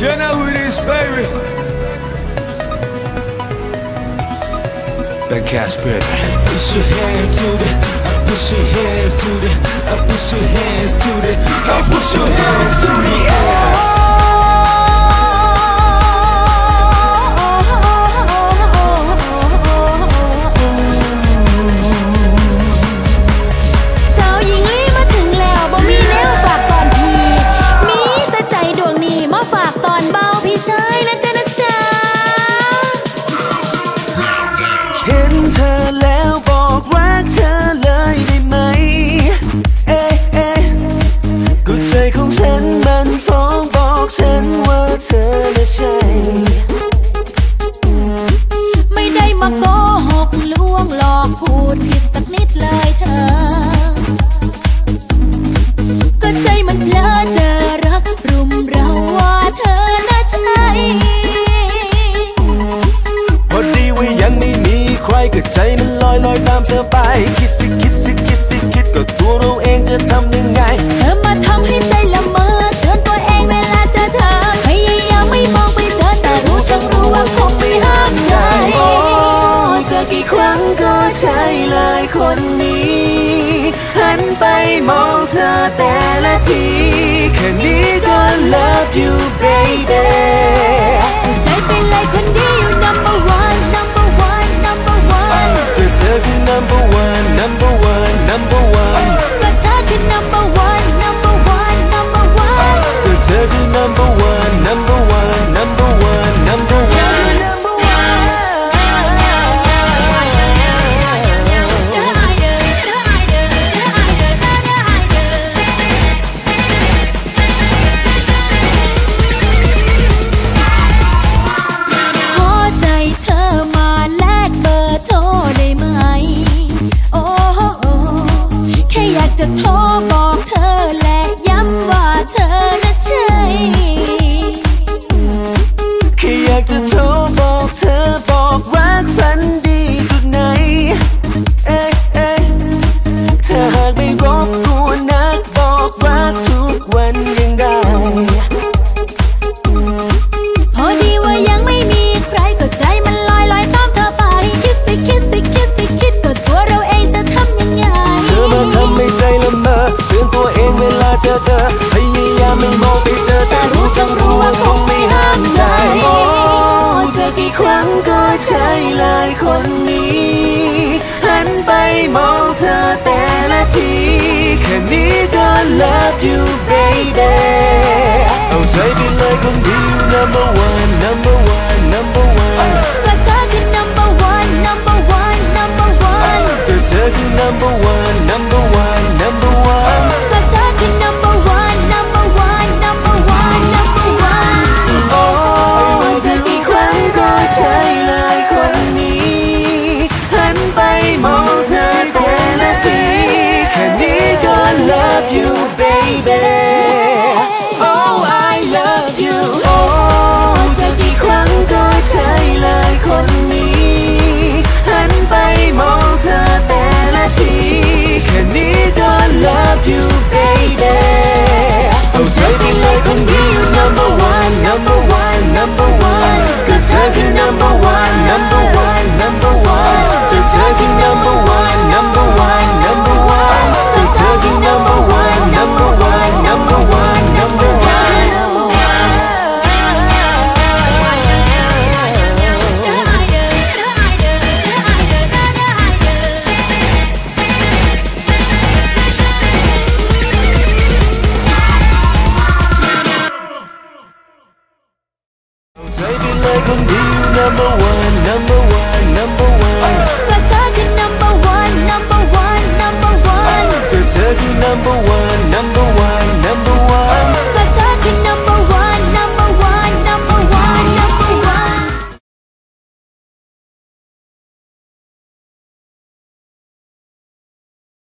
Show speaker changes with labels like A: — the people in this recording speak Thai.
A: You know who it is, baby. That cast, baby.
B: Push your hands to the, I push your hands to the, I push your hands to the, I push your hands to the air.
C: shine มัน
B: ลอย
C: ลอย
B: ตามเธอไป คิดสิคิดสิคิดสิคิดก็ตัวเราเองจะทำยังไง
C: เธอมาทำให้ใจละเมอเธอตัวเองเวลาเจอเธอพยายามไม่มองไปเจอแต่รู้ต้องรู้ว่าคงไม่ห้ามใจ
B: โอ้เจอกี่ครั้งก็ใช่เลยคนนี้ หันไปมองเธอแต่ละที แค่นี้ก็ love you baby ธอ
C: พยายา
B: มไม่มองไปเจอแต่รู้ทั้งรู้ว่าคงไม่ห้ามใจโอ้เจ
C: อ
B: กี่ครั้งก็ใช่เลยคนนี้หันไปมองเธอแต่ละทีแค่นี้ก็ love you baby เอาใจไปเลยคนดี number one can be your number one, number one, number one. Good turkey, number one, number one, number one. Good turkey, number one.